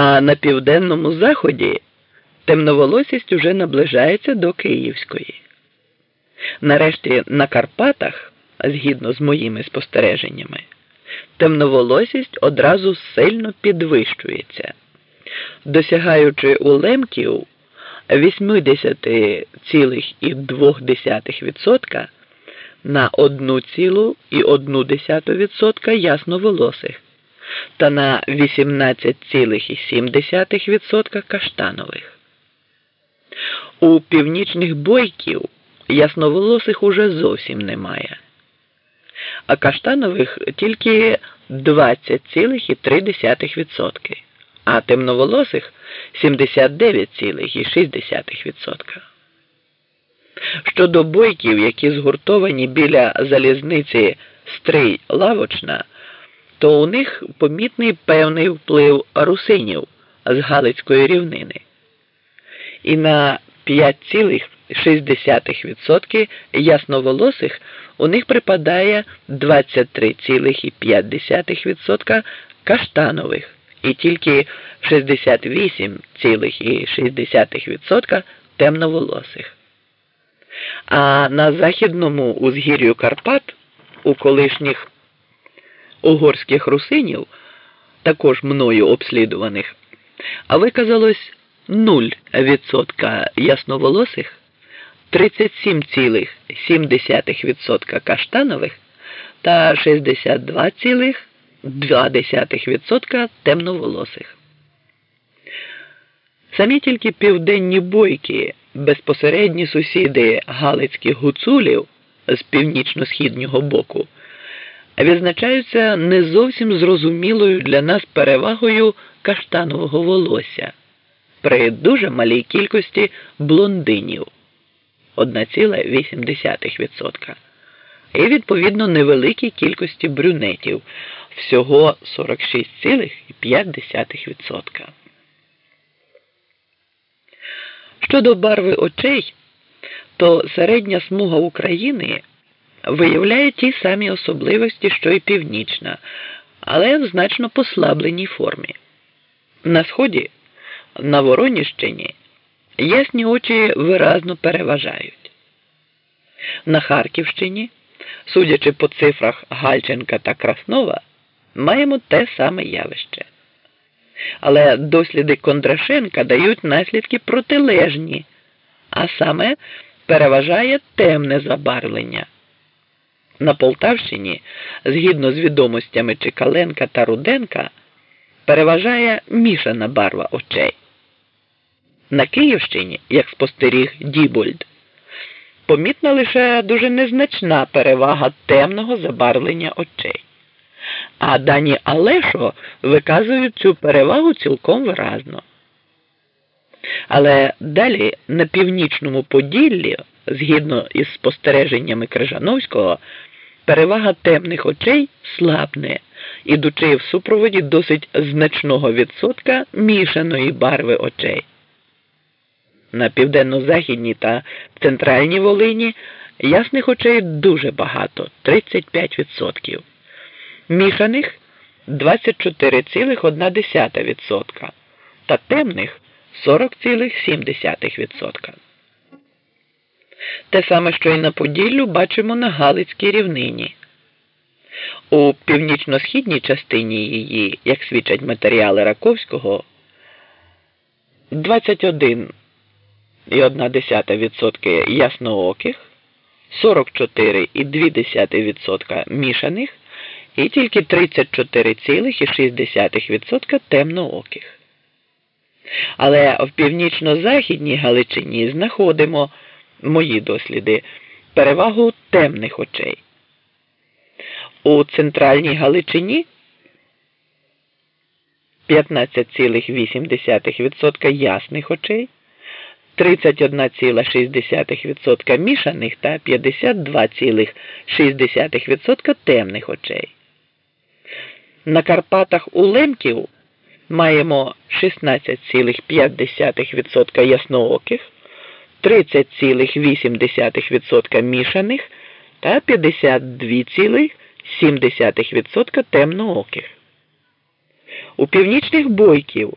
А на південному заході темноволосість уже наближається до Київської. Нарешті на Карпатах, згідно з моїми спостереженнями, темноволосість одразу сильно підвищується, досягаючи у лемків 80,2% на 1,1% ясноволосих та на 18,7% каштанових. У північних бойків ясноволосих уже зовсім немає, а каштанових тільки 20,3%, а темноволосих 79,6%. Щодо бойків, які згуртовані біля залізниці Стрий Лавочна, то у них помітний певний вплив русинів з Галицької рівнини. І на 5,6% ясноволосих у них припадає 23,5% каштанових і тільки 68,6% темноволосих. А на західному узгір'ю Карпат у колишніх угорських русинів, також мною обслідуваних, а виказалось 0% ясноволосих, 37,7% каштанових та 62,2% темноволосих. Самі тільки південні бойки, безпосередні сусіди Галицьких гуцулів з північно-східнього боку, відзначаються не зовсім зрозумілою для нас перевагою каштанового волосся при дуже малій кількості блондинів 1,8% і відповідно невеликій кількості брюнетів всього 46,5%. Щодо барви очей, то середня смуга України виявляє ті самі особливості, що й північна, але в значно послабленій формі. На сході, на Вороніщині, ясні очі виразно переважають. На Харківщині, судячи по цифрах Гальченка та Краснова, маємо те саме явище. Але досліди Кондрашенка дають наслідки протилежні, а саме переважає темне забарвлення. На Полтавщині, згідно з відомостями Чекаленка та Руденка, переважає мішана барва очей. На Київщині, як спостеріг Дібольд, помітна лише дуже незначна перевага темного забарвлення очей. А дані Алешо виказують цю перевагу цілком виразно. Але далі на північному Поділлі, згідно із спостереженнями Крижановського, перевага темних очей слабне, ідучи в супроводі досить значного відсотка мішаної барви очей. На південно-західній та центральній Волині ясних очей дуже багато 35%, мішаних 24,1% та темних 40,7%. Те саме, що й на Поділлю, бачимо на Галицькій рівнині. У північно-східній частині її, як свідчать матеріали Раковського, 21,1% яснооких, 44,2% мішаних і тільки 34,6% темнооких. Але в північно-західній Галичині знаходимо мої досліди перевагу темних очей. У центральній Галичині 15,8% ясних очей, 31,6% мішаних та 52,6% темних очей. На Карпатах у Лемків маємо 16,5% яснооких, 30,8% мішаних та 52,7% темнооких. У північних бойків